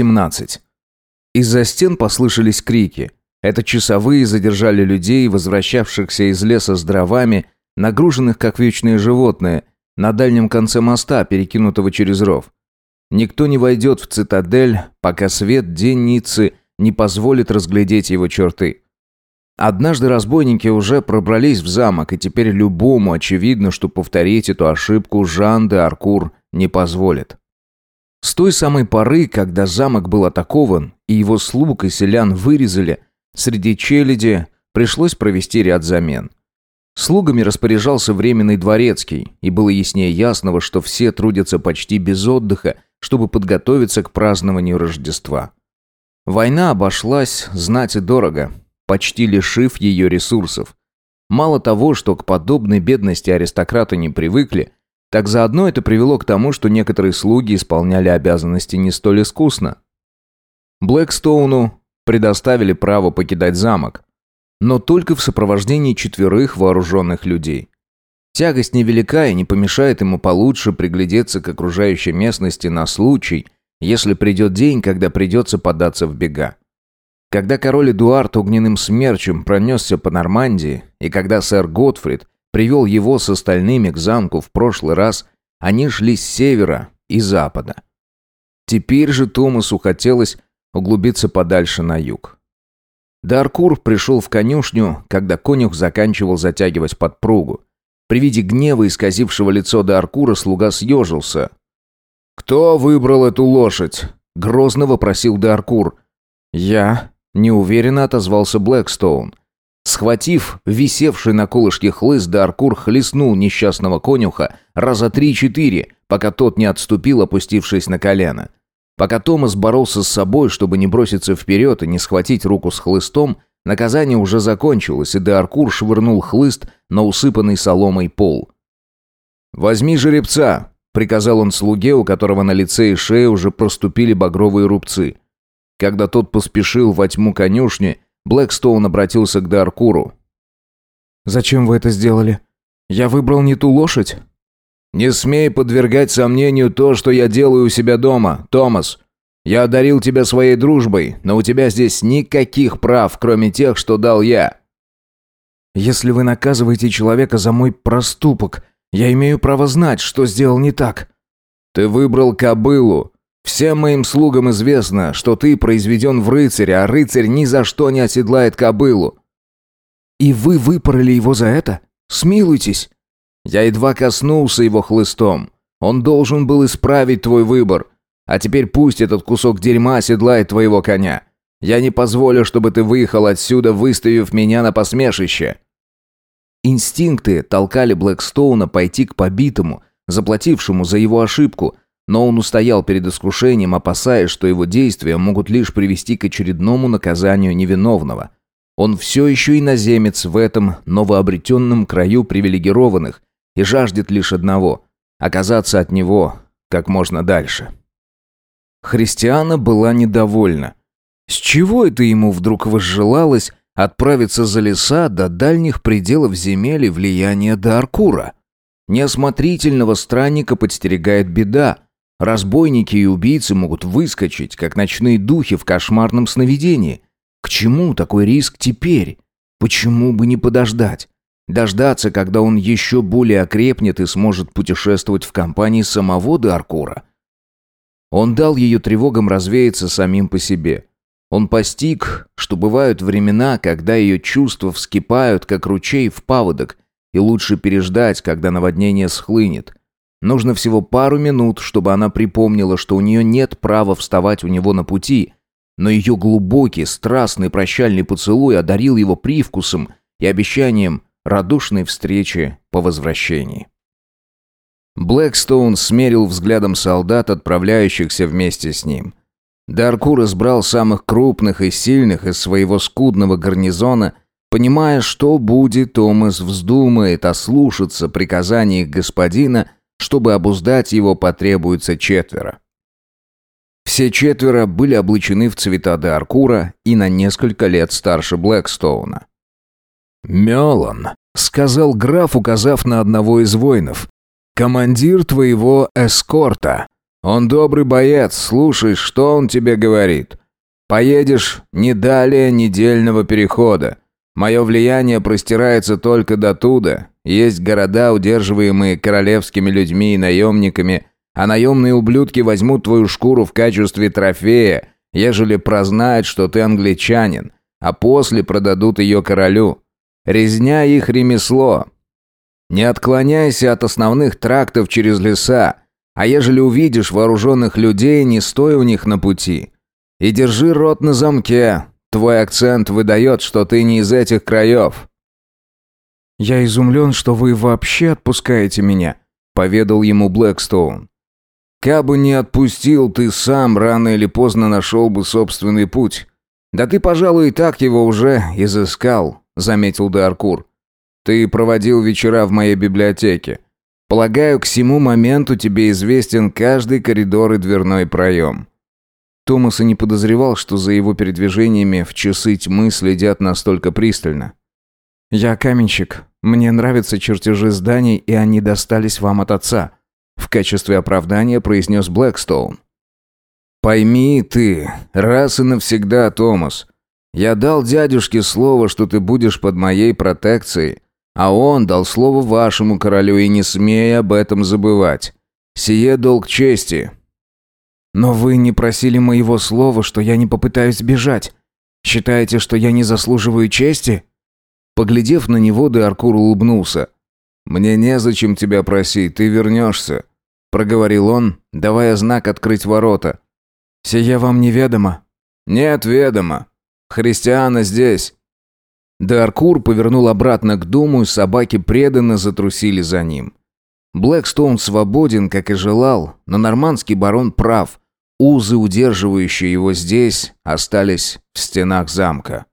17. Из-за стен послышались крики. Это часовые задержали людей, возвращавшихся из леса с дровами, нагруженных как вечные животные, на дальнем конце моста, перекинутого через ров. Никто не войдет в цитадель, пока свет день Ниццы не позволит разглядеть его черты. Однажды разбойники уже пробрались в замок, и теперь любому очевидно, что повторить эту ошибку Жан де Аркур не позволит. С той самой поры, когда замок был атакован, и его слуг и селян вырезали, среди челяди пришлось провести ряд замен. Слугами распоряжался временный дворецкий, и было яснее ясного, что все трудятся почти без отдыха, чтобы подготовиться к празднованию Рождества. Война обошлась знать и дорого, почти лишив ее ресурсов. Мало того, что к подобной бедности аристократы не привыкли, так заодно это привело к тому, что некоторые слуги исполняли обязанности не столь искусно. Блэкстоуну предоставили право покидать замок, но только в сопровождении четверых вооруженных людей. Тягость невелика и не помешает ему получше приглядеться к окружающей местности на случай, если придет день, когда придется податься в бега. Когда король Эдуард огненным смерчем пронесся по Нормандии, и когда сэр Готфрид привел его с остальными к замку в прошлый раз, они шли с севера и запада. Теперь же Томасу хотелось углубиться подальше на юг. Даркур пришел в конюшню, когда конюх заканчивал затягивать подпругу. При виде гнева, исказившего лицо Даркура, слуга съежился. «Кто выбрал эту лошадь?» — грозно вопросил Даркур. «Я», Неуверенно отозвался Блэкстоун. Схватив висевший на колышке хлыст, Даркур хлестнул несчастного конюха раза три-четыре, пока тот не отступил, опустившись на колено. Пока Томас боролся с собой, чтобы не броситься вперед и не схватить руку с хлыстом, наказание уже закончилось, и Даркур швырнул хлыст на усыпанный соломой пол. «Возьми жеребца», — приказал он слуге, у которого на лице и шее уже проступили багровые рубцы. Когда тот поспешил во тьму конюшни, Блэкстоун обратился к Даркуру. «Зачем вы это сделали? Я выбрал не ту лошадь?» «Не смей подвергать сомнению то, что я делаю у себя дома, Томас. Я одарил тебя своей дружбой, но у тебя здесь никаких прав, кроме тех, что дал я». «Если вы наказываете человека за мой проступок, я имею право знать, что сделал не так». «Ты выбрал кобылу, Всем моим слугам известно, что ты произведен в рыцаря, а рыцарь ни за что не оседлает кобылу». «И вы выпороли его за это? Смилуйтесь!» «Я едва коснулся его хлыстом. Он должен был исправить твой выбор. А теперь пусть этот кусок дерьма оседлает твоего коня. Я не позволю, чтобы ты выехал отсюда, выставив меня на посмешище». Инстинкты толкали Блэкстоуна пойти к побитому, заплатившему за его ошибку, но он устоял перед искушением, опасаясь, что его действия могут лишь привести к очередному наказанию невиновного. Он все еще иноземец в этом новообретенном краю привилегированных и жаждет лишь одного – оказаться от него как можно дальше. Христиана была недовольна. С чего это ему вдруг возжелалось отправиться за леса до дальних пределов земель и влияния Даркура? Неосмотрительного странника подстерегает беда – Разбойники и убийцы могут выскочить, как ночные духи в кошмарном сновидении. К чему такой риск теперь? Почему бы не подождать? Дождаться, когда он еще более окрепнет и сможет путешествовать в компании самого Даркура? Он дал ее тревогам развеяться самим по себе. Он постиг, что бывают времена, когда ее чувства вскипают, как ручей в паводок, и лучше переждать, когда наводнение схлынет – Нужно всего пару минут, чтобы она припомнила, что у нее нет права вставать у него на пути, но ее глубокий, страстный прощальный поцелуй одарил его привкусом и обещанием радушной встречи по возвращении. Блэкстоун смерил взглядом солдат, отправляющихся вместе с ним. Даркур избрал самых крупных и сильных из своего скудного гарнизона, понимая, что будет, Томас вздумает ослушаться приказаний господина – чтобы обуздать его, потребуется четверо. Все четверо были облачены в цвета де Аркура и на несколько лет старше Блэкстоуна. «Мелан», — сказал граф, указав на одного из воинов, — «командир твоего эскорта. Он добрый боец, слушай, что он тебе говорит. Поедешь не далее недельного перехода. Мое влияние простирается только до туда. Есть города, удерживаемые королевскими людьми и наемниками, а наемные ублюдки возьмут твою шкуру в качестве трофея, ежели прознают, что ты англичанин, а после продадут ее королю. Резня их ремесло. Не отклоняйся от основных трактов через леса, а ежели увидишь вооруженных людей, не стой у них на пути. И держи рот на замке, твой акцент выдает, что ты не из этих краев». «Я изумлен, что вы вообще отпускаете меня», — поведал ему Блэкстоун. «Кабы не отпустил, ты сам рано или поздно нашел бы собственный путь. Да ты, пожалуй, и так его уже изыскал», — заметил Даркур. «Ты проводил вечера в моей библиотеке. Полагаю, к всему моменту тебе известен каждый коридор и дверной проем». Томас и не подозревал, что за его передвижениями в часы тьмы следят настолько пристально. «Я каменщик. Мне нравятся чертежи зданий, и они достались вам от отца», в качестве оправдания произнес Блэкстоун. «Пойми ты, раз и навсегда, Томас, я дал дядюшке слово, что ты будешь под моей протекцией, а он дал слово вашему королю, и не смей об этом забывать. Сие долг чести». «Но вы не просили моего слова, что я не попытаюсь бежать. Считаете, что я не заслуживаю чести?» Поглядев на него, Деаркур улыбнулся. «Мне незачем тебя просить, ты вернешься проговорил он, давая знак открыть ворота. «Сия вам неведомо?» «Нет, ведомо. Христиана здесь». Даркур повернул обратно к дому, и собаки преданно затрусили за ним. Блэкстоун свободен, как и желал, но нормандский барон прав. Узы, удерживающие его здесь, остались в стенах замка.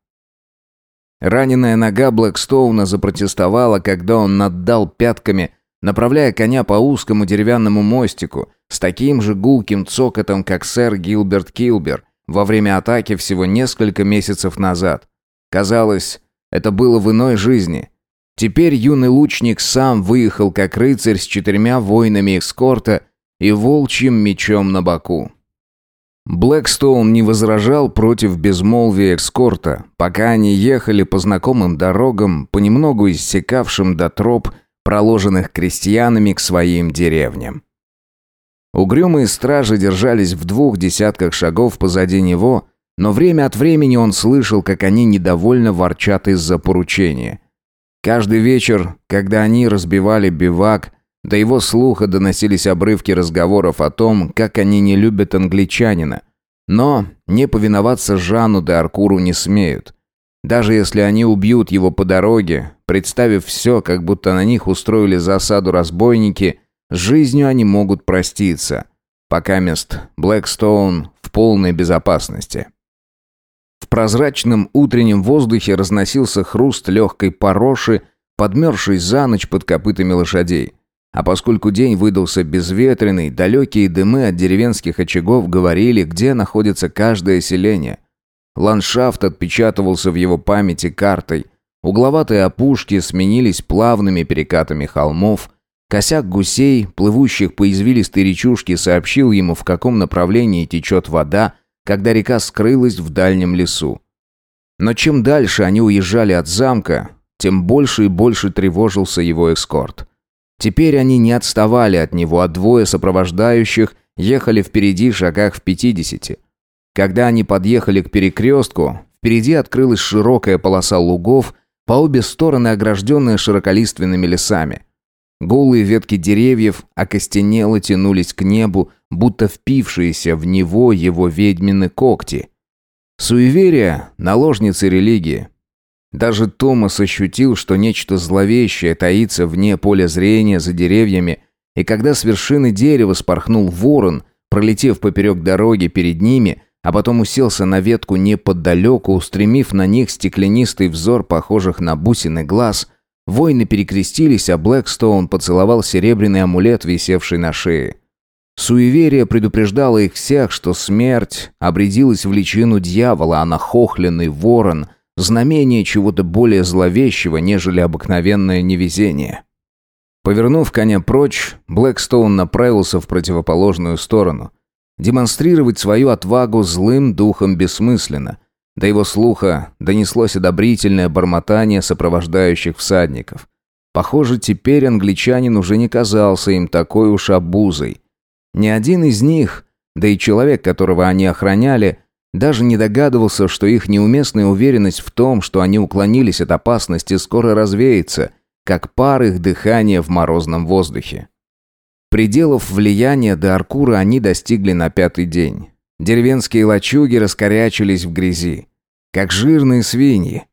Раненая нога Блэкстоуна запротестовала, когда он наддал пятками направляя коня по узкому деревянному мостику с таким же гулким цокотом, как сэр Гилберт Килбер во время атаки всего несколько месяцев назад. Казалось, это было в иной жизни. Теперь юный лучник сам выехал как рыцарь с четырьмя воинами эскорта и волчьим мечом на боку. Блэкстоун не возражал против безмолвия эскорта, пока они ехали по знакомым дорогам, понемногу иссякавшим до троп, проложенных крестьянами к своим деревням. Угрюмые стражи держались в двух десятках шагов позади него, но время от времени он слышал, как они недовольно ворчат из-за поручения. Каждый вечер, когда они разбивали бивак, до его слуха доносились обрывки разговоров о том, как они не любят англичанина. Но не повиноваться Жану де Аркуру не смеют. Даже если они убьют его по дороге, представив все, как будто на них устроили засаду разбойники, с жизнью они могут проститься. Пока мест Блэкстоун в полной безопасности. В прозрачном утреннем воздухе разносился хруст легкой пороши, подмерзшей за ночь под копытами лошадей. А поскольку день выдался безветренный, далекие дымы от деревенских очагов говорили, где находится каждое селение – Ландшафт отпечатывался в его памяти картой. Угловатые опушки сменились плавными перекатами холмов. Косяк гусей, плывущих по извилистой речушке, сообщил ему, в каком направлении течет вода, когда река скрылась в дальнем лесу. Но чем дальше они уезжали от замка, тем больше и больше тревожился его эскорт. Теперь они не отставали от него, а двое сопровождающих ехали впереди шагах в пятидесяти. Когда они подъехали к перекрестку, впереди открылась широкая полоса лугов, по обе стороны огражденная широколиственными лесами. Голые ветки деревьев окостенело тянулись к небу, будто впившиеся в него его ведьмины когти. Суеверие – наложницы религии. Даже Томас ощутил, что нечто зловещее таится вне поля зрения за деревьями, и когда с вершины дерева спорхнул ворон, пролетев поперек дороги перед ними, а потом уселся на ветку неподалеку, устремив на них стеклянистый взор, похожих на бусины глаз. Воины перекрестились, а Блэкстоун поцеловал серебряный амулет, висевший на шее. Суеверие предупреждало их всех, что смерть обрядилась в личину дьявола, а нахохленный ворон – знамение чего-то более зловещего, нежели обыкновенное невезение. Повернув коня прочь, Блэкстоун направился в противоположную сторону. Демонстрировать свою отвагу злым духом бессмысленно. До его слуха донеслось одобрительное бормотание сопровождающих всадников. Похоже, теперь англичанин уже не казался им такой уж обузой. Ни один из них, да и человек, которого они охраняли, даже не догадывался, что их неуместная уверенность в том, что они уклонились от опасности, скоро развеется, как пар их дыхания в морозном воздухе. Пределов влияния до Аркура они достигли на пятый день. Деревенские лачуги раскорячились в грязи, как жирные свиньи.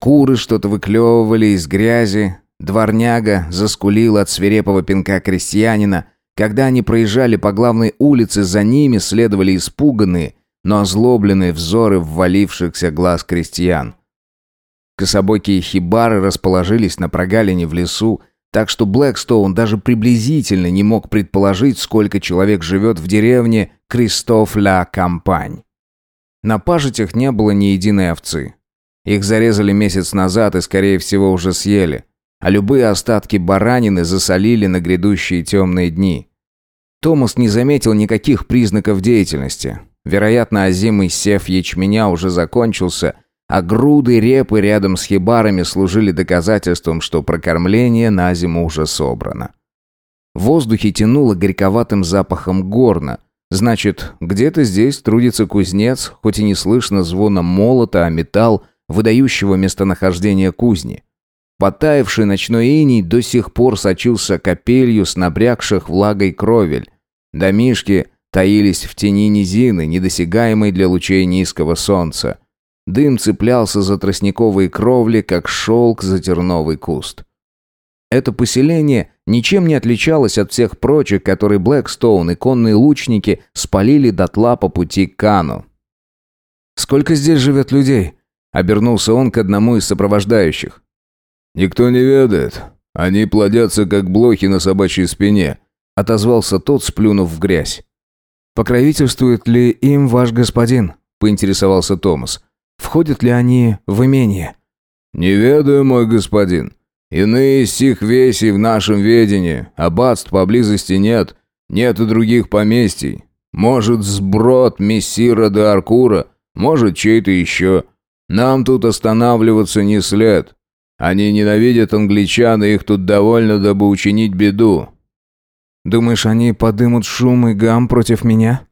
Куры что-то выклевывали из грязи, дворняга заскулил от свирепого пинка крестьянина. Когда они проезжали по главной улице, за ними следовали испуганные, но озлобленные взоры ввалившихся глаз крестьян. Кособокие хибары расположились на прогалине в лесу, так что Блэкстоун даже приблизительно не мог предположить, сколько человек живет в деревне Кристоф-ля-Кампань. На пажитях не было ни единой овцы. Их зарезали месяц назад и, скорее всего, уже съели. А любые остатки баранины засолили на грядущие темные дни. Томас не заметил никаких признаков деятельности. Вероятно, озимый сев ячменя уже закончился, а груды репы рядом с хибарами служили доказательством, что прокормление на зиму уже собрано. В воздухе тянуло горьковатым запахом горна. Значит, где-то здесь трудится кузнец, хоть и не слышно звона молота, а металл, выдающего местонахождение кузни. Потаявший ночной иней до сих пор сочился капелью с набрякших влагой кровель. Домишки таились в тени низины, недосягаемой для лучей низкого солнца. Дым цеплялся за тростниковые кровли, как шелк за терновый куст. Это поселение ничем не отличалось от всех прочих, которые Блэкстоун и конные лучники спалили дотла по пути к Кану. «Сколько здесь живет людей?» — обернулся он к одному из сопровождающих. «Никто не ведает. Они плодятся, как блохи на собачьей спине», — отозвался тот, сплюнув в грязь. «Покровительствует ли им ваш господин?» — поинтересовался Томас. «Входят ли они в имение?» «Не ведаю, мой господин. Иные сих весей в нашем ведении, аббатств поблизости нет, нет и других поместий. Может, сброд мессира де Аркура, может, чей-то еще. Нам тут останавливаться не след. Они ненавидят англичан, и их тут довольно, дабы учинить беду. Думаешь, они подымут шум и гам против меня?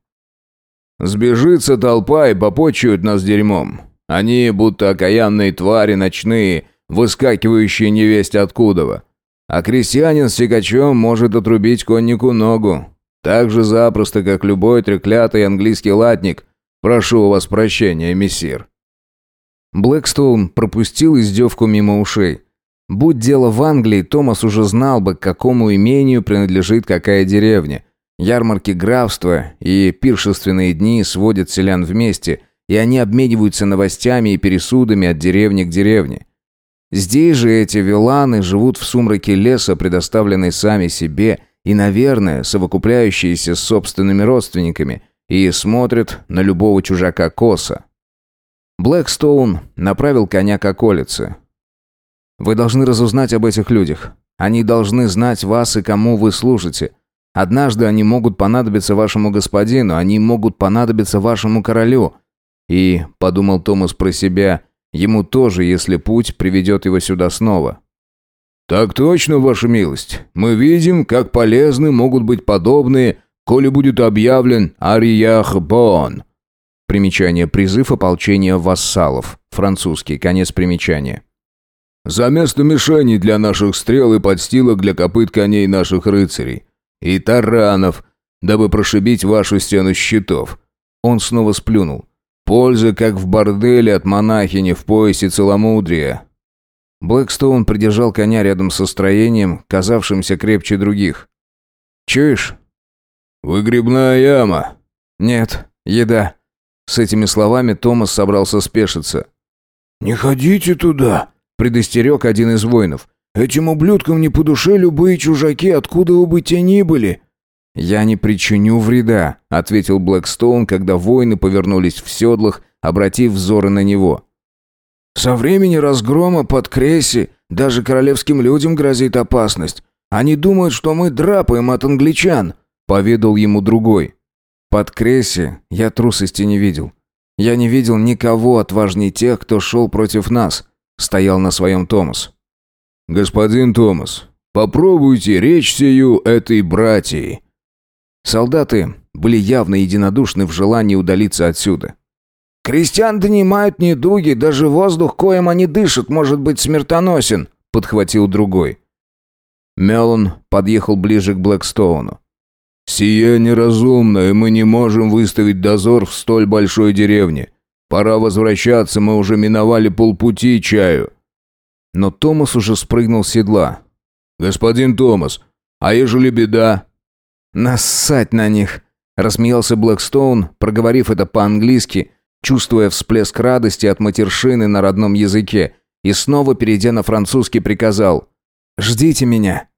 Сбежится толпа и попочуют нас дерьмом. Они будто окаянные твари ночные, выскакивающие невесть откудова. А крестьянин с сикачом может отрубить коннику ногу. Так же запросто, как любой треклятый английский латник. Прошу у вас прощения, мессир. Блэкстоун пропустил издевку мимо ушей. Будь дело в Англии, Томас уже знал бы, к какому имению принадлежит какая деревня. Ярмарки графства и пиршественные дни сводят селян вместе, и они обмениваются новостями и пересудами от деревни к деревне. Здесь же эти виланы живут в сумраке леса, предоставленной сами себе, и, наверное, совокупляющиеся с собственными родственниками, и смотрят на любого чужака косо. Блэкстоун направил коня к околице. Вы должны разузнать об этих людях. Они должны знать вас и кому вы служите. Однажды они могут понадобиться вашему господину, они могут понадобиться вашему королю. И, подумал Томас про себя, ему тоже, если путь приведет его сюда снова. «Так точно, ваша милость. Мы видим, как полезны могут быть подобные, коли будет объявлен Ариях Бон». Примечание «Призыв ополчения вассалов». Французский. Конец примечания. За место мишени для наших стрел и подстилок для копыт коней наших рыцарей. И таранов, дабы прошибить вашу стену щитов». Он снова сплюнул. «Польза, как в борделе от монахини в поясе целомудрия». Блэкстоун придержал коня рядом со строением, казавшимся крепче других. «Чуешь?» «Выгребная яма». «Нет, еда». С этими словами Томас собрался спешиться. «Не ходите туда», предостерег один из воинов. «Этим ублюдкам не по душе любые чужаки, откуда бы те ни были». «Я не причиню вреда», — ответил Блэкстоун, когда воины повернулись в седлах, обратив взоры на него. «Со времени разгрома под Кресси даже королевским людям грозит опасность. Они думают, что мы драпаем от англичан», — поведал ему другой. Под Кресси я трусости не видел. Я не видел никого отважней тех, кто шел против нас, стоял на своем Томас. «Господин Томас, попробуйте речь сию этой братьей». Солдаты были явно единодушны в желании удалиться отсюда. «Крестьян донимают недуги, даже воздух, коем они дышат, может быть смертоносен», — подхватил другой. Мелон подъехал ближе к Блэкстоуну. «Сие неразумно, и мы не можем выставить дозор в столь большой деревне. Пора возвращаться, мы уже миновали полпути чаю». Но Томас уже спрыгнул с седла. «Господин Томас, а ежели беда?» «Нассать на них!» – рассмеялся Блэкстоун, проговорив это по-английски, чувствуя всплеск радости от матершины на родном языке, и снова, перейдя на французский, приказал «Ждите меня».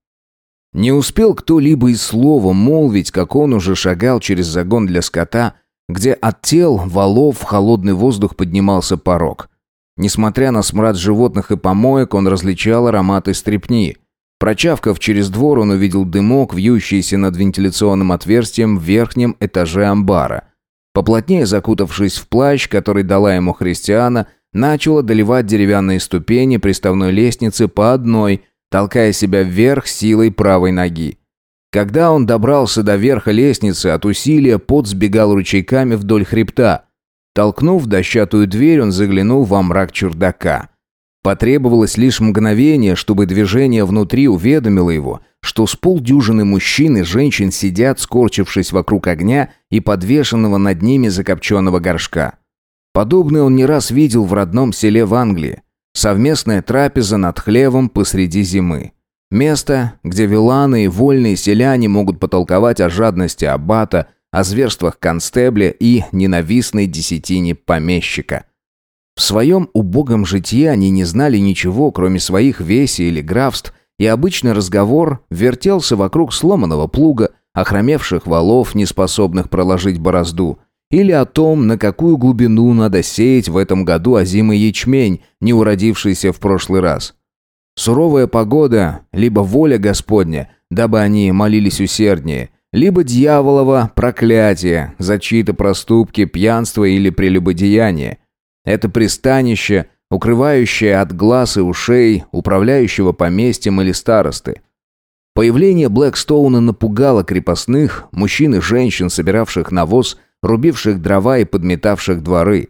Не успел кто-либо и словом молвить, как он уже шагал через загон для скота, где от тел валов в холодный воздух поднимался порог. Несмотря на смрад животных и помоек, он различал ароматы стрепни. Прочавкав через двор, он увидел дымок, вьющийся над вентиляционным отверстием в верхнем этаже амбара. Поплотнее закутавшись в плащ, который дала ему христиана, начал одолевать деревянные ступени приставной лестницы по одной, толкая себя вверх силой правой ноги. Когда он добрался до верха лестницы, от усилия пот сбегал ручейками вдоль хребта. Толкнув дощатую дверь, он заглянул во мрак чердака. Потребовалось лишь мгновение, чтобы движение внутри уведомило его, что с полдюжины мужчин и женщин сидят, скорчившись вокруг огня и подвешенного над ними закопченного горшка. Подобное он не раз видел в родном селе в Англии. Совместная трапеза над хлевом посреди зимы. Место, где виланы и вольные селяне могут потолковать о жадности аббата, о зверствах констебля и ненавистной десятине помещика. В своем убогом житье они не знали ничего, кроме своих весей или графств, и обычный разговор вертелся вокруг сломанного плуга, охромевших валов, неспособных проложить борозду – или о том, на какую глубину надо сеять в этом году озимый ячмень, не уродившийся в прошлый раз. Суровая погода, либо воля Господня, дабы они молились усерднее, либо дьяволово проклятие за чьи-то проступки, пьянство или прелюбодеяние. Это пристанище, укрывающее от глаз и ушей управляющего поместьем или старосты. Появление Блэкстоуна напугало крепостных, мужчин и женщин, собиравших навоз, рубивших дрова и подметавших дворы.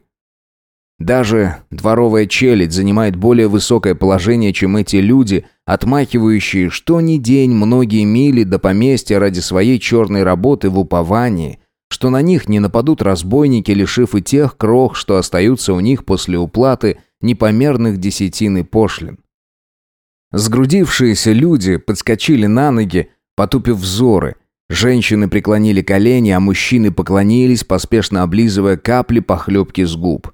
Даже дворовая челядь занимает более высокое положение, чем эти люди, отмахивающие что ни день многие мили до поместья ради своей черной работы в уповании, что на них не нападут разбойники, лишив и тех крох, что остаются у них после уплаты непомерных десятин и пошлин. Сгрудившиеся люди подскочили на ноги, потупив взоры, Женщины преклонили колени, а мужчины поклонились, поспешно облизывая капли похлебки с губ.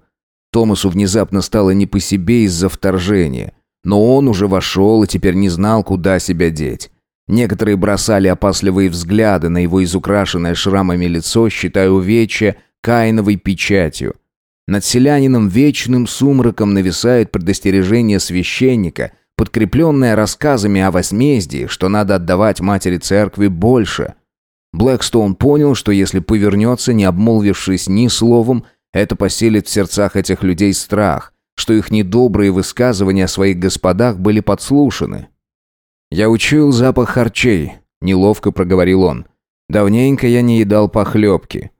Томасу внезапно стало не по себе из-за вторжения. Но он уже вошел и теперь не знал, куда себя деть. Некоторые бросали опасливые взгляды на его изукрашенное шрамами лицо, считая увечья каиновой печатью. Над селянином вечным сумраком нависает предостережение священника, подкрепленное рассказами о возмездии, что надо отдавать матери церкви больше – Блэкстоун понял, что если повернется, не обмолвившись ни словом, это поселит в сердцах этих людей страх, что их недобрые высказывания о своих господах были подслушаны. «Я учуял запах харчей», — неловко проговорил он. «Давненько я не едал похлебки».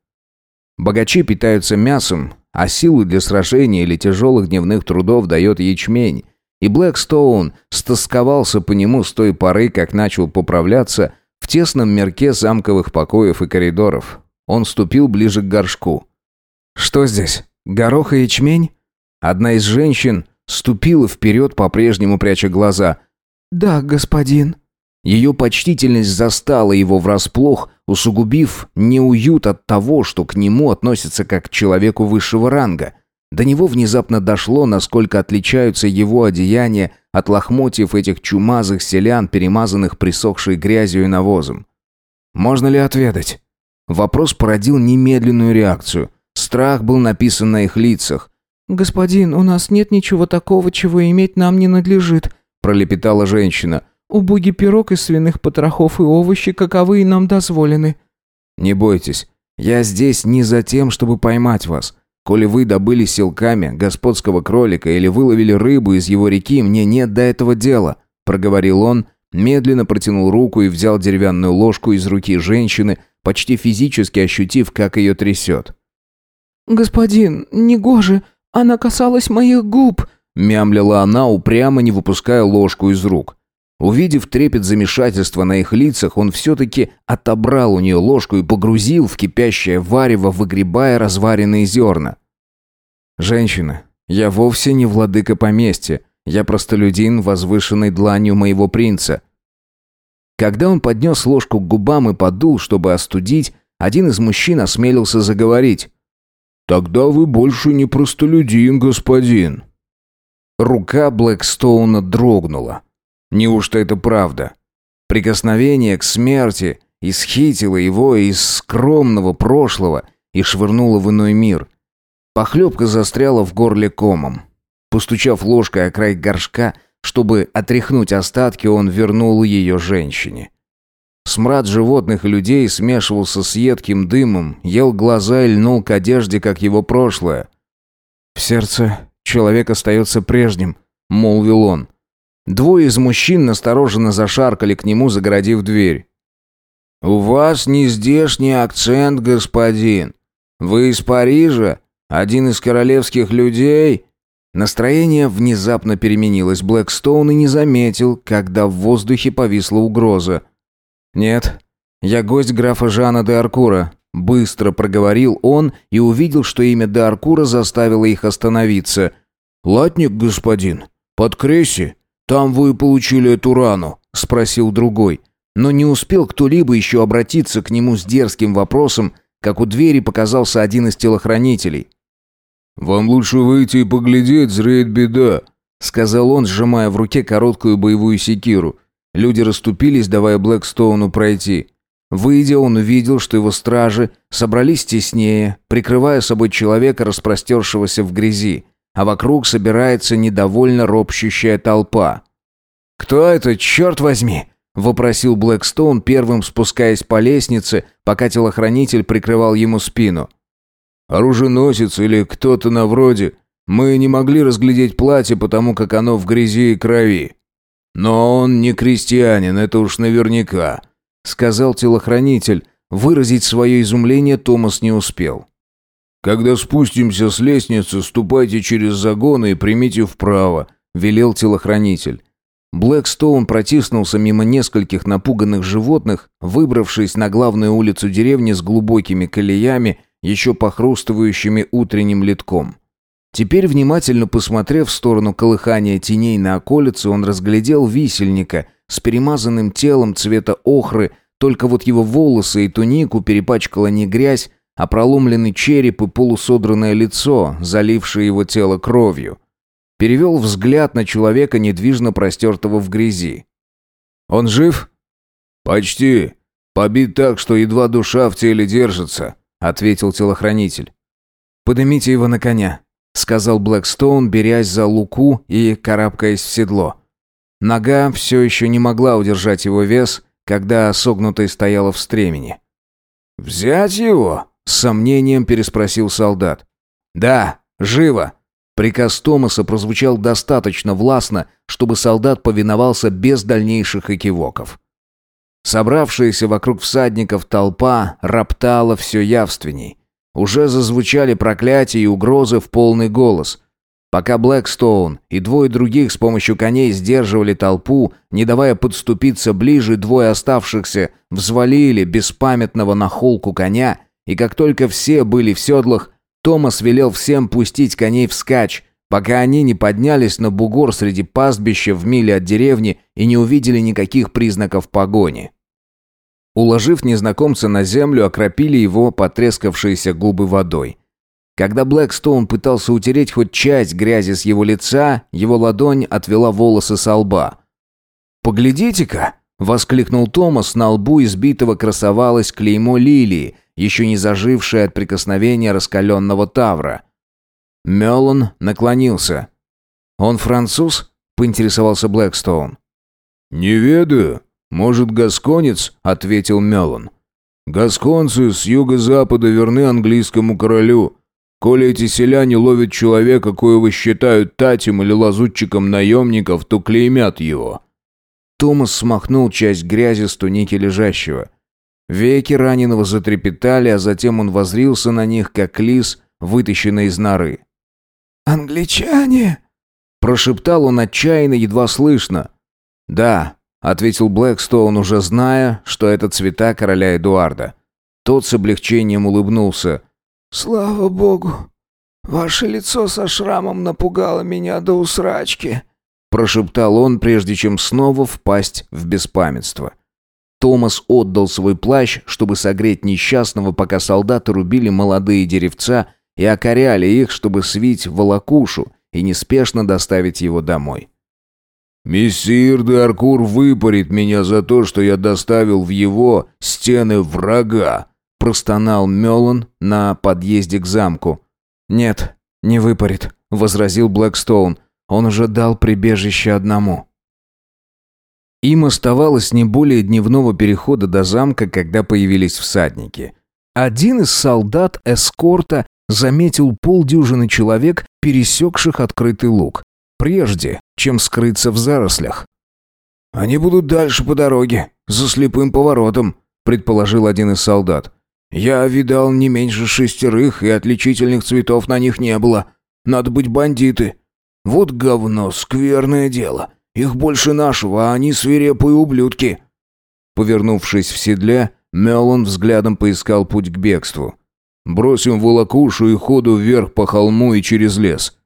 Богачи питаются мясом, а силы для сражения или тяжелых дневных трудов дает ячмень. И Блэкстоун стосковался по нему с той поры, как начал поправляться — в тесном мерке замковых покоев и коридоров. Он ступил ближе к горшку. «Что здесь? Горох и ячмень?» Одна из женщин ступила вперед, по-прежнему пряча глаза. «Да, господин». Ее почтительность застала его врасплох, усугубив неуют от того, что к нему относятся как к человеку высшего ранга. До него внезапно дошло, насколько отличаются его одеяния от лохмотьев этих чумазых селян, перемазанных присохшей грязью и навозом. «Можно ли отведать?» Вопрос породил немедленную реакцию. Страх был написан на их лицах. «Господин, у нас нет ничего такого, чего иметь нам не надлежит», пролепетала женщина. Убогий пирог из свиных потрохов и овощи, каковы и нам дозволены». «Не бойтесь, я здесь не за тем, чтобы поймать вас. Коли вы добыли силками господского кролика или выловили рыбу из его реки, мне нет до этого дела», — проговорил он, медленно протянул руку и взял деревянную ложку из руки женщины, почти физически ощутив, как ее трясет. «Господин, негоже, она касалась моих губ», — мямлила она, упрямо не выпуская ложку из рук. Увидев трепет замешательства на их лицах, он все-таки отобрал у нее ложку и погрузил в кипящее варево, выгребая разваренные зерна. «Женщина, я вовсе не владыка поместья. Я простолюдин, возвышенный дланью моего принца». Когда он поднес ложку к губам и подул, чтобы остудить, один из мужчин осмелился заговорить. «Тогда вы больше не простолюдин, господин». Рука Блэкстоуна дрогнула. Неужто это правда? Прикосновение к смерти исхитило его из скромного прошлого и швырнуло в иной мир. Похлебка застряла в горле комом. Постучав ложкой о край горшка, чтобы отряхнуть остатки, он вернул ее женщине. Смрад животных и людей смешивался с едким дымом, ел глаза и льнул к одежде, как его прошлое. «В сердце человек остается прежним», — молвил он. Двое из мужчин настороженно зашаркали к нему, загородив дверь. «У вас не здешний акцент, господин. Вы из Парижа? Один из королевских людей?» Настроение внезапно переменилось. Блэкстоун и не заметил, когда в воздухе повисла угроза. «Нет, я гость графа Жана де Аркура», — быстро проговорил он и увидел, что имя де Аркура заставило их остановиться. «Латник, господин? Под Кресси? «Там вы получили эту рану?» – спросил другой. Но не успел кто-либо еще обратиться к нему с дерзким вопросом, как у двери показался один из телохранителей. «Вам лучше выйти и поглядеть, зреет беда», — сказал он, сжимая в руке короткую боевую секиру. Люди расступились, давая Блэкстоуну пройти. Выйдя, он увидел, что его стражи собрались теснее, прикрывая собой человека, распростершегося в грязи а вокруг собирается недовольно ропщущая толпа. «Кто это, черт возьми?» — вопросил Блэкстоун, первым спускаясь по лестнице, пока телохранитель прикрывал ему спину. «Оруженосец или кто-то на вроде. Мы не могли разглядеть платье, потому как оно в грязи и крови. Но он не крестьянин, это уж наверняка», — сказал телохранитель. Выразить свое изумление Томас не успел. «Когда спустимся с лестницы, ступайте через загоны и примите вправо», — велел телохранитель. Блэкстоун протиснулся мимо нескольких напуганных животных, выбравшись на главную улицу деревни с глубокими колеями, еще похрустывающими утренним литком. Теперь, внимательно посмотрев в сторону колыхания теней на околице, он разглядел висельника с перемазанным телом цвета охры, только вот его волосы и тунику перепачкала не грязь, а проломленный череп и полусодранное лицо, залившее его тело кровью. Перевел взгляд на человека, недвижно простертого в грязи. «Он жив?» «Почти. Побит так, что едва душа в теле держится», — ответил телохранитель. «Поднимите его на коня», — сказал Блэкстоун, берясь за луку и карабкаясь в седло. Нога все еще не могла удержать его вес, когда согнутой стояла в стремени. «Взять его?» С сомнением переспросил солдат. «Да, живо!» Приказ Томаса прозвучал достаточно властно, чтобы солдат повиновался без дальнейших экивоков. Собравшаяся вокруг всадников толпа роптала все явственней. Уже зазвучали проклятия и угрозы в полный голос. Пока Блэкстоун и двое других с помощью коней сдерживали толпу, не давая подступиться ближе, двое оставшихся взвалили беспамятного на холку коня и как только все были в седлах, Томас велел всем пустить коней вскачь, пока они не поднялись на бугор среди пастбища в миле от деревни и не увидели никаких признаков погони. Уложив незнакомца на землю, окропили его потрескавшиеся губы водой. Когда Блэкстоун пытался утереть хоть часть грязи с его лица, его ладонь отвела волосы со лба. «Поглядите-ка!» — воскликнул Томас, на лбу избитого красовалось клеймо лилии — еще не зажившее от прикосновения раскаленного тавра. Мелон наклонился. «Он француз?» — поинтересовался Блэкстоун. «Не ведаю. Может, гасконец?» — ответил Мелон. «Гасконцы с юго-запада верны английскому королю. Коли эти селяне ловят человека, коего считают татем или лазутчиком наемников, то клеймят его». Томас смахнул часть грязи с туники лежащего. Веки раненого затрепетали, а затем он возрился на них, как лис, вытащенный из норы. «Англичане!» Прошептал он отчаянно, едва слышно. «Да», — ответил Блэкстоун, уже зная, что это цвета короля Эдуарда. Тот с облегчением улыбнулся. «Слава богу! Ваше лицо со шрамом напугало меня до усрачки!» Прошептал он, прежде чем снова впасть в беспамятство. Томас отдал свой плащ, чтобы согреть несчастного, пока солдаты рубили молодые деревца и окоряли их, чтобы свить волокушу и неспешно доставить его домой. «Мессир де Аркур выпарит меня за то, что я доставил в его стены врага», простонал Мелан на подъезде к замку. «Нет, не выпарит», — возразил Блэкстоун. «Он уже дал прибежище одному». Им оставалось не более дневного перехода до замка, когда появились всадники. Один из солдат эскорта заметил полдюжины человек, пересекших открытый луг, прежде чем скрыться в зарослях. «Они будут дальше по дороге, за слепым поворотом», — предположил один из солдат. «Я видал не меньше шестерых, и отличительных цветов на них не было. Надо быть бандиты. Вот говно, скверное дело. Их больше нашего, а они свирепые ублюдки». Повернувшись в седле, Мелон взглядом поискал путь к бегству. «Бросим волокушу и ходу вверх по холму и через лес».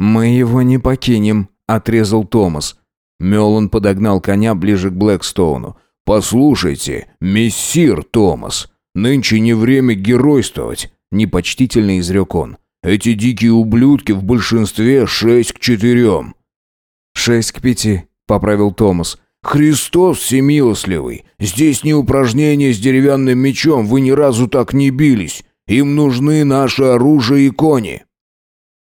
«Мы его не покинем», — отрезал Томас. Мелон подогнал коня ближе к Блэкстоуну. «Послушайте, мессир Томас, нынче не время геройствовать», — непочтительно изрек он. «Эти дикие ублюдки в большинстве шесть к четырем». «Шесть к пяти», — поправил Томас. «Христос всемилостливый! Здесь не упражнение с деревянным мечом, вы ни разу так не бились. Им нужны наше оружие и кони».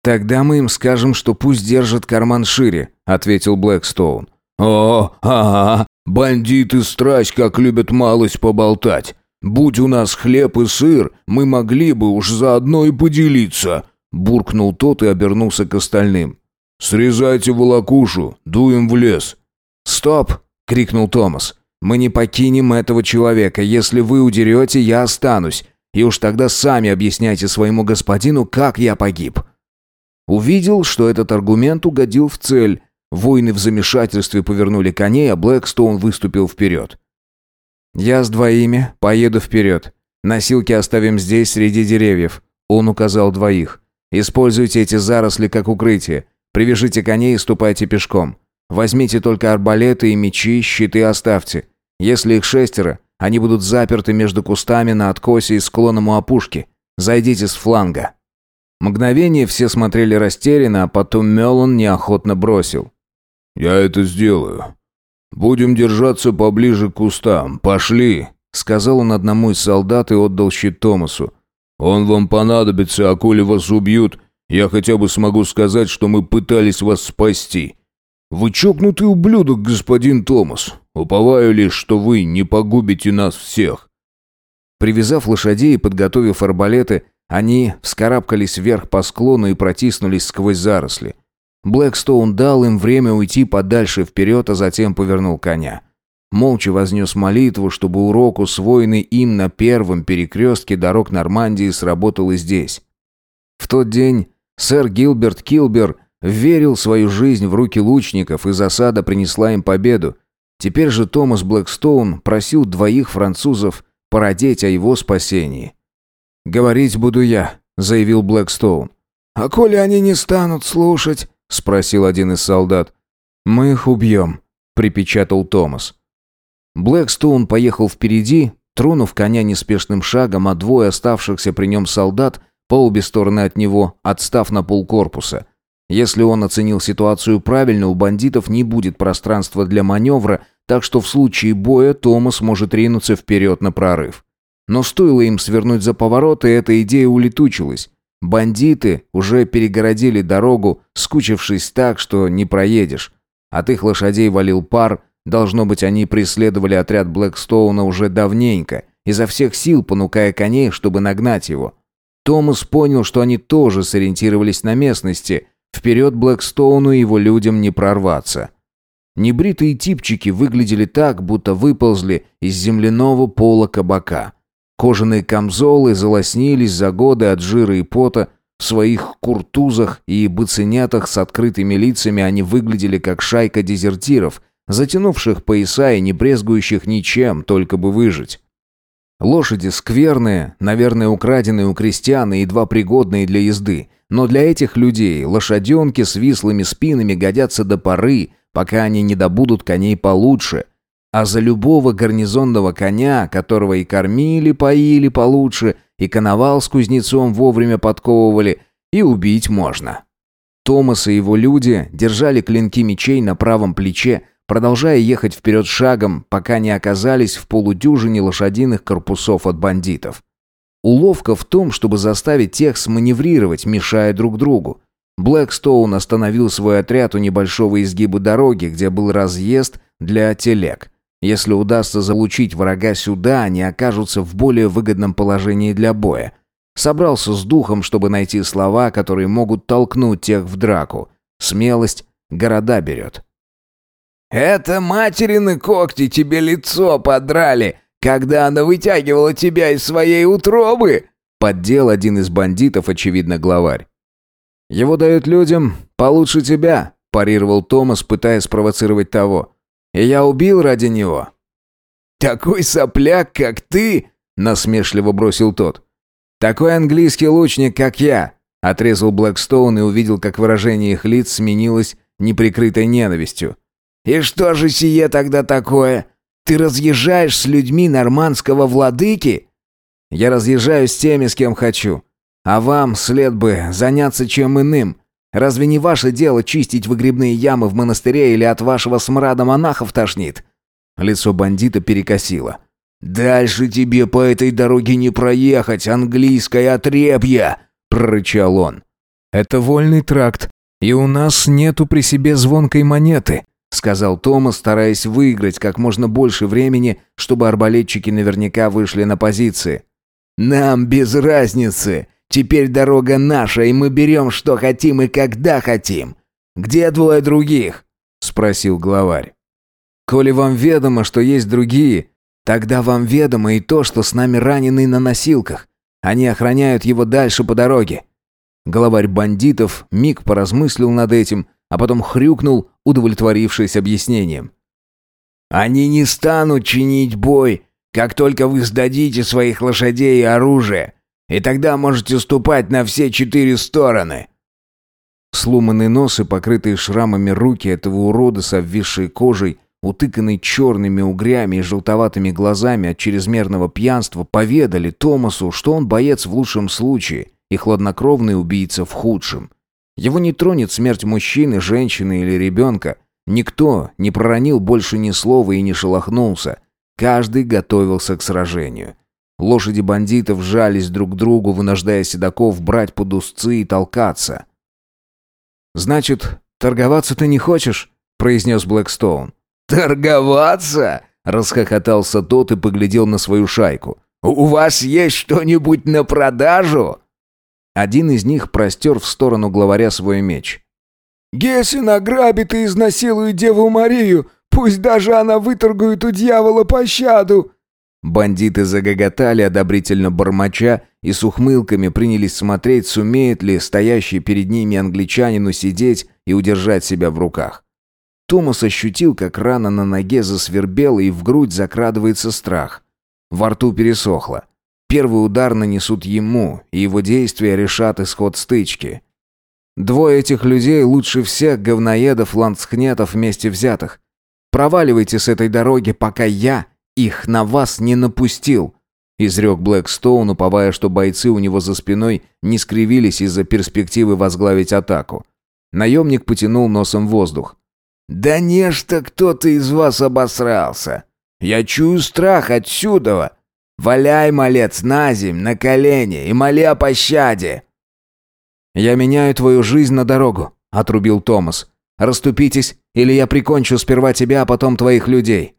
«Тогда мы им скажем, что пусть держат карман шире», — ответил Блэкстоун. «О, ага, бандиты страсть, как любят малость поболтать. Будь у нас хлеб и сыр, мы могли бы уж заодно и поделиться», — буркнул тот и обернулся к остальным. «Срезайте волокушу, дуем в лес». «Стоп!» — крикнул Томас. «Мы не покинем этого человека. Если вы удерете, я останусь. И уж тогда сами объясняйте своему господину, как я погиб». Увидел, что этот аргумент угодил в цель. Воины в замешательстве повернули коней, а Блэкстоун выступил вперед. «Я с двоими поеду вперед. Носилки оставим здесь, среди деревьев». Он указал двоих. «Используйте эти заросли как укрытие. Привяжите коней и ступайте пешком. Возьмите только арбалеты и мечи, щиты оставьте. Если их шестеро, они будут заперты между кустами на откосе и склоном у опушки. Зайдите с фланга». Мгновение все смотрели растерянно, а потом Мелон неохотно бросил. «Я это сделаю. Будем держаться поближе к кустам. Пошли!» Сказал он одному из солдат и отдал щит Томасу. «Он вам понадобится, а коли вас убьют, я хотя бы смогу сказать, что мы пытались вас спасти. Вы чокнутый ублюдок, господин Томас. Уповаю лишь, что вы не погубите нас всех». Привязав лошадей и подготовив арбалеты, они вскарабкались вверх по склону и протиснулись сквозь заросли. Блэкстоун дал им время уйти подальше вперед, а затем повернул коня. Молча вознес молитву, чтобы урок, усвоенный им на первом перекрестке дорог Нормандии, сработал и здесь. В тот день Сэр Гилберт Килбер вверил свою жизнь в руки лучников, и засада принесла им победу. Теперь же Томас Блэкстоун просил двоих французов порадеть о его спасении. «Говорить буду я», — заявил Блэкстоун. «А коли они не станут слушать?» — спросил один из солдат. «Мы их убьем», — припечатал Томас. Блэкстоун поехал впереди, тронув коня неспешным шагом, а двое оставшихся при нем солдат по обе стороны от него, отстав на полкорпуса. Если он оценил ситуацию правильно, у бандитов не будет пространства для маневра, так что в случае боя Томас может ринуться вперед на прорыв. Но стоило им свернуть за поворот, и эта идея улетучилась. Бандиты уже перегородили дорогу, скучившись так, что не проедешь. От их лошадей валил пар, Должно быть, они преследовали отряд Блэкстоуна уже давненько, изо всех сил понукая коней, чтобы нагнать его. Томас понял, что они тоже сориентировались на местности. Вперед Блэкстоуну и его людям не прорваться. Небритые типчики выглядели так, будто выползли из земляного пола кабака. Кожаные камзолы залоснились за годы от жира и пота, в своих куртузах и бацинятах с открытыми лицами они выглядели как шайка дезертиров, затянувших пояса и не брезгующих ничем, только бы выжить. Лошади скверные, наверное, украденные у крестьян и едва пригодные для езды. Но для этих людей лошаденки с вислыми спинами годятся до поры, пока они не добудут коней получше. А за любого гарнизонного коня, которого и кормили, поили получше, и коновал с кузнецом вовремя подковывали, и убить можно. Томас и его люди держали клинки мечей на правом плече, продолжая ехать вперед шагом, пока не оказались в полудюжине лошадиных корпусов от бандитов. Уловка в том, чтобы заставить тех сманеврировать, мешая друг другу. Блэкстоун остановил свой отряд у небольшого изгиба дороги, где был разъезд для телег. Если удастся залучить врага сюда, они окажутся в более выгодном положении для боя. Собрался с духом, чтобы найти слова, которые могут толкнуть тех в драку. Смелость города берет. «Это материны когти тебе лицо подрали, когда она вытягивала тебя из своей утробы!» Поддел один из бандитов, очевидно, главарь. «Его дают людям получше тебя», парировал Томас, пытаясь спровоцировать того. «И я убил ради него». «Такой сопляк, как ты!» насмешливо бросил тот. «Такой английский лучник, как я!» отрезал Блэкстоун и увидел, как выражение их лиц сменилось неприкрытой ненавистью. «И что же сие тогда такое? Ты разъезжаешь с людьми нормандского владыки?» «Я разъезжаю с теми, с кем хочу. А вам след бы заняться чем иным. Разве не ваше дело чистить выгребные ямы в монастыре или от вашего смрада монахов тошнит?» Лицо бандита перекосило. «Дальше тебе по этой дороге не проехать, английское отребье!» — прорычал он. «Это вольный тракт, и у нас нету при себе звонкой монеты», сказал Томас, стараясь выиграть как можно больше времени, чтобы арбалетчики наверняка вышли на позиции. «Нам без разницы. Теперь дорога наша, и мы берем, что хотим и когда хотим. Где двое других?» — спросил главарь. «Коли вам ведомо, что есть другие, тогда вам ведомо и то, что с нами раненый на носилках. Они охраняют его дальше по дороге». Главарь бандитов миг поразмыслил над этим, а потом хрюкнул, удовлетворившись объяснением. «Они не станут чинить бой, как только вы сдадите своих лошадей и оружие, и тогда можете ступать на все четыре стороны». Сломанный нос и покрытые шрамами руки этого урода с обвисшей кожей, утыканный черными угрями и желтоватыми глазами от чрезмерного пьянства, поведали Томасу, что он боец в лучшем случае и хладнокровный убийца в худшем. Его не тронет смерть мужчины, женщины или ребенка. Никто не проронил больше ни слова и не шелохнулся. Каждый готовился к сражению. Лошади бандитов жались друг к другу, вынуждая седаков брать под узцы и толкаться. «Значит, торговаться ты не хочешь?» — произнес Блэкстоун. «Торговаться?» — расхохотался тот и поглядел на свою шайку. «У вас есть что-нибудь на продажу?» Один из них простер в сторону главаря свой меч. «Гессен ограбит и изнасилует Деву Марию, пусть даже она выторгует у дьявола пощаду!» Бандиты загоготали, одобрительно бормоча, и с ухмылками принялись смотреть, сумеет ли стоящий перед ними англичанин усидеть и удержать себя в руках. Томас ощутил, как рана на ноге засвербела и в грудь закрадывается страх. Во рту пересохло. Первый удар нанесут ему, и его действия решат исход стычки. Двое этих людей лучше всех говноедов-ландскнетов вместе взятых. Проваливайте с этой дороги, пока я их на вас не напустил», — изрек Блэкстоун, уповая, что бойцы у него за спиной не скривились из-за перспективы возглавить атаку. Наемник потянул носом воздух. «Да нечто кто-то из вас обосрался. Я чую страх отсюда. Валяй, малец, на земь, на колени и моли о пощаде!» «Я меняю твою жизнь на дорогу», — отрубил Томас. «Раступитесь, Или я прикончу сперва тебя, а потом твоих людей».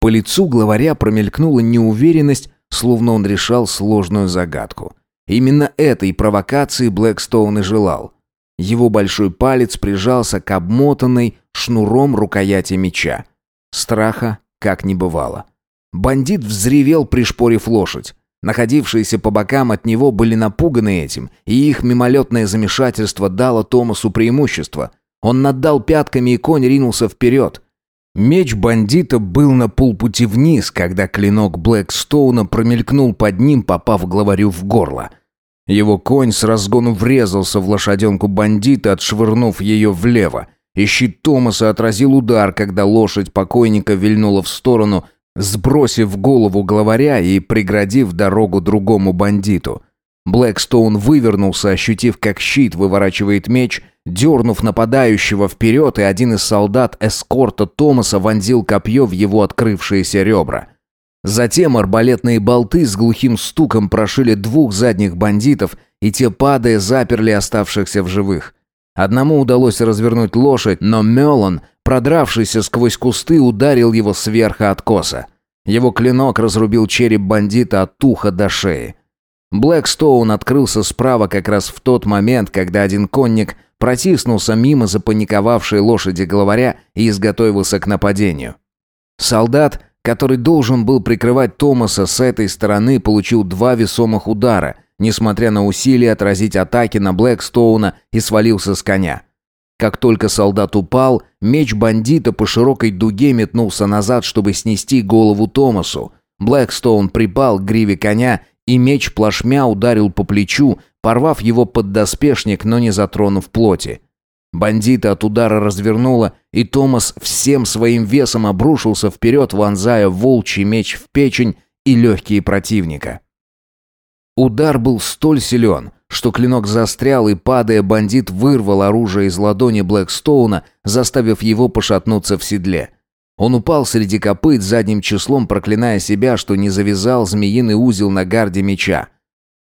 По лицу главаря промелькнула неуверенность, словно он решал сложную загадку. Именно этой провокации Блэкстоун и желал. Его большой палец прижался к обмотанной шнуром рукояти меча. Страха как не бывало. Бандит взревел, пришпорив лошадь. Находившиеся по бокам от него были напуганы этим, и их мимолетное замешательство дало Томасу преимущество. Он наддал пятками, и конь ринулся вперед. Меч бандита был на полпути вниз, когда клинок Блэкстоуна промелькнул под ним, попав главарю в горло. Его конь с разгону врезался в лошаденку бандита, отшвырнув ее влево. И щит Томаса отразил удар, когда лошадь покойника вильнула в сторону, сбросив голову главаря и преградив дорогу другому бандиту. Блэкстоун вывернулся, ощутив, как щит выворачивает меч, дернув нападающего вперед, и один из солдат эскорта Томаса вонзил копье в его открывшиеся ребра. Затем арбалетные болты с глухим стуком прошили двух задних бандитов, и те, падая, заперли оставшихся в живых. Одному удалось развернуть лошадь, но Мелон, продравшийся сквозь кусты, ударил его сверху откоса. Его клинок разрубил череп бандита от уха до шеи. Блэкстоун открылся справа как раз в тот момент, когда один конник протиснулся мимо запаниковавшей лошади главаря и изготовился к нападению. Солдат, который должен был прикрывать Томаса с этой стороны, получил два весомых удара, несмотря на усилия отразить атаки на Блэкстоуна и свалился с коня. Как только солдат упал, меч бандита по широкой дуге метнулся назад, чтобы снести голову Томасу. Блэкстоун припал к гриве коня, и меч плашмя ударил по плечу, порвав его под доспешник, но не затронув плоти. Бандита от удара развернуло, и Томас всем своим весом обрушился вперед, вонзая волчий меч в печень и легкие противника. Удар был столь силен, что клинок застрял, и, падая, бандит вырвал оружие из ладони Блэкстоуна, заставив его пошатнуться в седле. Он упал среди копыт задним числом, проклиная себя, что не завязал змеиный узел на гарде меча.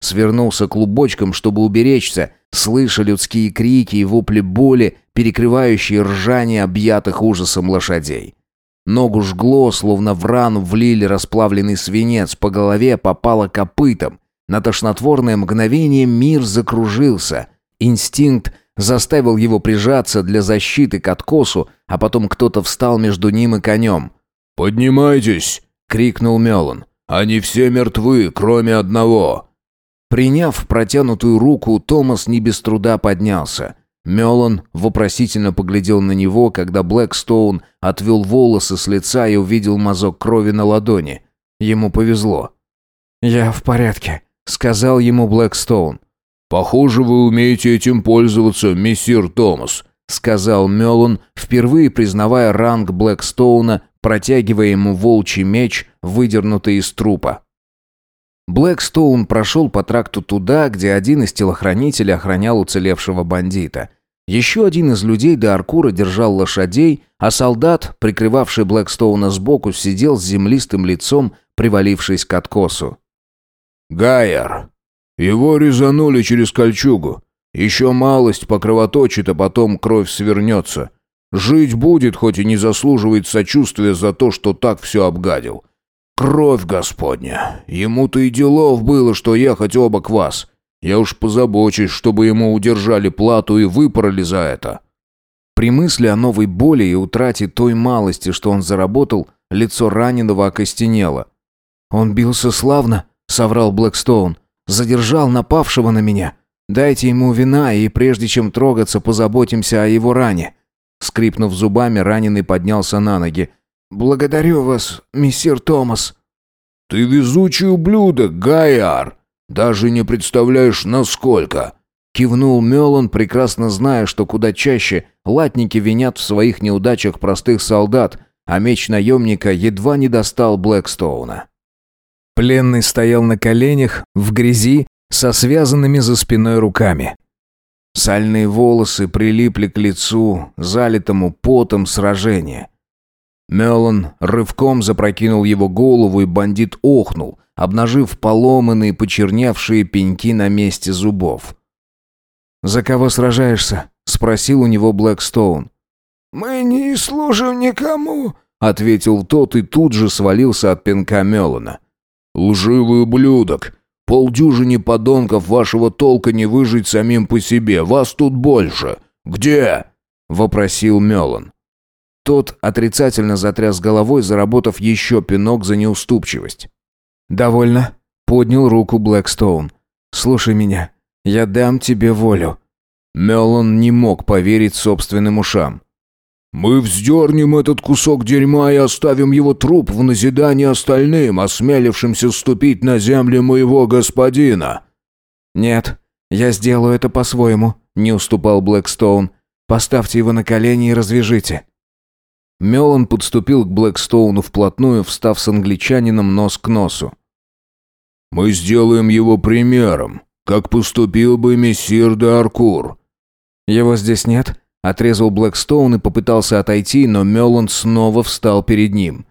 Свернулся клубочком, чтобы уберечься, слыша людские крики и вопли боли, перекрывающие ржание объятых ужасом лошадей. Ногу жгло, словно в рану влили расплавленный свинец, по голове попало копытом. На тошнотворное мгновение мир закружился. Инстинкт заставил его прижаться для защиты к откосу, а потом кто-то встал между ним и конем. «Поднимайтесь!» — крикнул Мелон. «Они все мертвы, кроме одного!» Приняв протянутую руку, Томас не без труда поднялся. Мелон вопросительно поглядел на него, когда Блэкстоун отвел волосы с лица и увидел мазок крови на ладони. Ему повезло. «Я в порядке», сказал ему Блэкстоун. «Похоже, вы умеете этим пользоваться, мессир Томас», сказал Мелон, впервые признавая ранг Блэкстоуна, протягивая ему волчий меч, выдернутый из трупа. Блэкстоун прошел по тракту туда, где один из телохранителей охранял уцелевшего бандита. Еще один из людей до Аркура держал лошадей, а солдат, прикрывавший Блэкстоуна сбоку, сидел с землистым лицом, привалившись к откосу. Гайер. Его резанули через кольчугу. Еще малость покровоточит, а потом кровь свернется. Жить будет, хоть и не заслуживает сочувствия за то, что так все обгадил. Кровь Господня. Ему-то и делов было, что ехать оба к вас. Я уж позабочусь, чтобы ему удержали плату и выпороли за это». При мысли о новой боли и утрате той малости, что он заработал, лицо раненого окостенело. «Он бился славно?» соврал Блэкстоун. «Задержал напавшего на меня. Дайте ему вина, и прежде чем трогаться, позаботимся о его ране». Скрипнув зубами, раненый поднялся на ноги. «Благодарю вас, мистер Томас». «Ты везучий ублюдок, Гайар! Даже не представляешь, насколько!» Кивнул Мелон, прекрасно зная, что куда чаще латники винят в своих неудачах простых солдат, а меч наемника едва не достал Блэкстоуна. Пленный стоял на коленях, в грязи, со связанными за спиной руками. Сальные волосы прилипли к лицу, залитому потом сражения. Мелон рывком запрокинул его голову, и бандит охнул, обнажив поломанные, почерневшие пеньки на месте зубов. «За кого сражаешься?» — спросил у него Блэкстоун. Мы не служим никому», — ответил тот и тут же свалился от пинка Мелана. «Лживый ублюдок! Полдюжине подонков вашего толка не выжить самим по себе. Вас тут больше. Где?» — вопросил Мелан. Тот отрицательно затряс головой, заработав еще пинок за неуступчивость. «Довольно», — поднял руку Блэкстоун. «Слушай меня. Я дам тебе волю». Мелан не мог поверить собственным ушам. «Мы вздернем этот кусок дерьма и оставим его труп в назидание остальным, осмелившимся ступить на землю моего господина». «Нет, я сделаю это по-своему», — не уступал Блэкстоун. «Поставьте его на колени и развяжите». Мелон подступил к Блэкстоуну вплотную, встав с англичанином нос к носу. «Мы сделаем его примером, как поступил бы мессир де Аркур». «Его здесь нет?» Отрезал Блэкстоун и попытался отойти, но Мелан снова встал перед ним.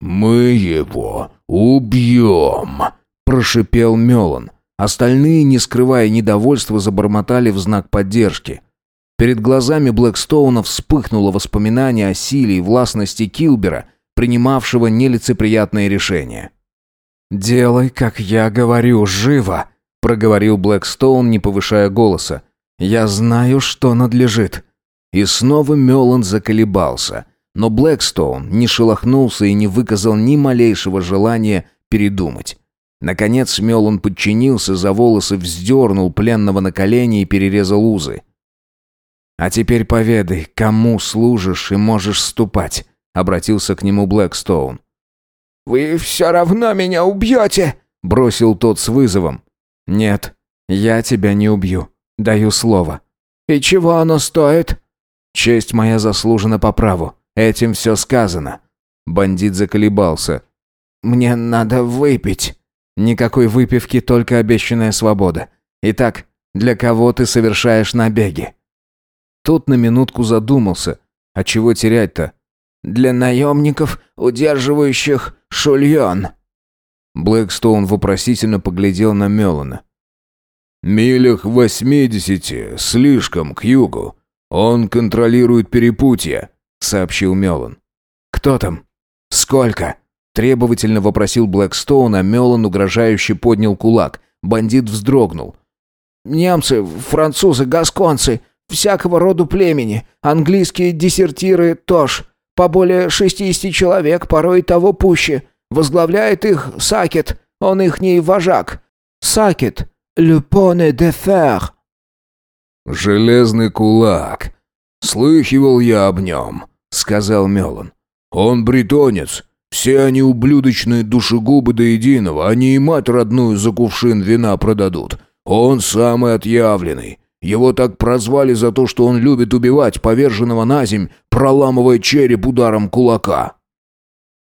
«Мы его убьем!» – прошипел Мелан. Остальные, не скрывая недовольства, забормотали в знак поддержки. Перед глазами Блэкстоуна вспыхнуло воспоминание о силе и властности Килбера, принимавшего нелицеприятные решения. «Делай, как я говорю, живо!» – проговорил Блэкстоун, не повышая голоса. «Я знаю, что надлежит». И снова Мелан заколебался, но Блэкстоун не шелохнулся и не выказал ни малейшего желания передумать. Наконец Мелан подчинился, за волосы вздернул пленного на колени и перерезал узы. «А теперь поведай, кому служишь и можешь ступать», — обратился к нему Блэкстоун. «Вы все равно меня убьете!» — бросил тот с вызовом. «Нет, я тебя не убью. Даю слово». «И чего оно стоит?» Честь моя заслужена по праву. Этим все сказано». Бандит заколебался. «Мне надо выпить». «Никакой выпивки, только обещанная свобода. Итак, для кого ты совершаешь набеги?» Тот на минутку задумался. А чего терять-то? «Для наемников, удерживающих шульон». Блэкстоун вопросительно поглядел на Мелана. «Милях восьмидесяти, слишком к югу. «Он контролирует перепутье», — сообщил Мелан. «Кто там? Сколько?» — требовательно вопросил Блэкстоун, а Мелан угрожающе поднял кулак. Бандит вздрогнул. «Немцы, французы, гасконцы, всякого рода племени, английские десертиры тоже, по более шестидесяти человек, порой того пуще. Возглавляет их Сакет, он ихний вожак. Сакет, le poney de fer». «Железный кулак. Слыхивал я об нем», — сказал Мелан. «Он бретонец. Все они ублюдочные душегубы до единого. Они и мать родную за кувшин вина продадут. Он самый отъявленный. Его так прозвали за то, что он любит убивать поверженного на земь, проламывая череп ударом кулака».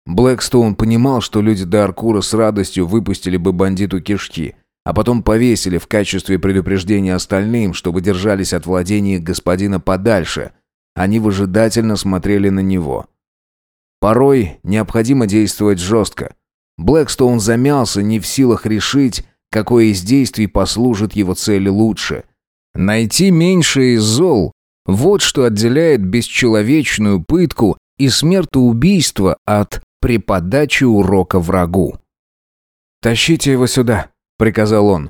Блэкстоун понимал, что люди Даркура с радостью выпустили бы бандиту кишки — а потом повесили в качестве предупреждения остальным, чтобы держались от владения господина подальше. Они выжидательно смотрели на него. Порой необходимо действовать жестко. Блэкстоун замялся, не в силах решить, какое из действий послужит его цели лучше. Найти меньшее из зол – вот что отделяет бесчеловечную пытку и смертоубийство от преподачи урока врагу. «Тащите его сюда», приказал он.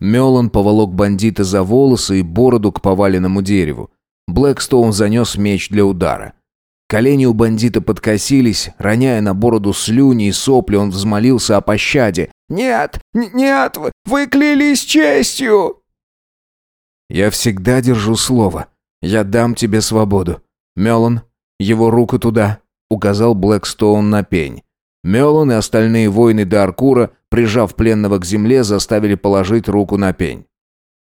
Мелан поволок бандита за волосы и бороду к поваленному дереву. Блэкстоун занес меч для удара. Колени у бандита подкосились, роняя на бороду слюни и сопли, он взмолился о пощаде. «Нет, нет, вы клялись честью!» «Я всегда держу слово. Я дам тебе свободу. Мелан, его руку туда», — указал Блэкстоун на пень. Мелан и остальные воины Даркура прижав пленного к земле, заставили положить руку на пень.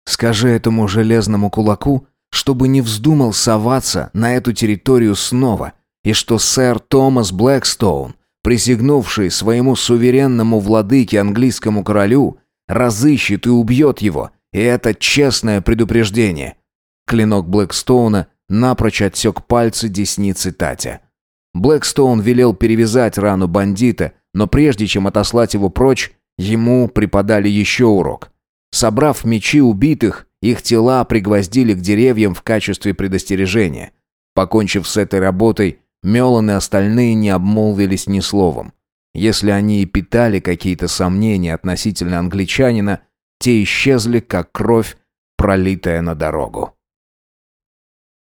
«Скажи этому железному кулаку, чтобы не вздумал соваться на эту территорию снова, и что сэр Томас Блэкстоун, присягнувший своему суверенному владыке английскому королю, разыщет и убьет его, и это честное предупреждение». Клинок Блэкстоуна напрочь отсек пальцы десницы Татя. Блэкстоун велел перевязать рану бандита, но прежде чем отослать его прочь, ему преподали еще урок. Собрав мечи убитых, их тела пригвоздили к деревьям в качестве предостережения. Покончив с этой работой, Мелан и остальные не обмолвились ни словом. Если они и питали какие-то сомнения относительно англичанина, те исчезли, как кровь, пролитая на дорогу.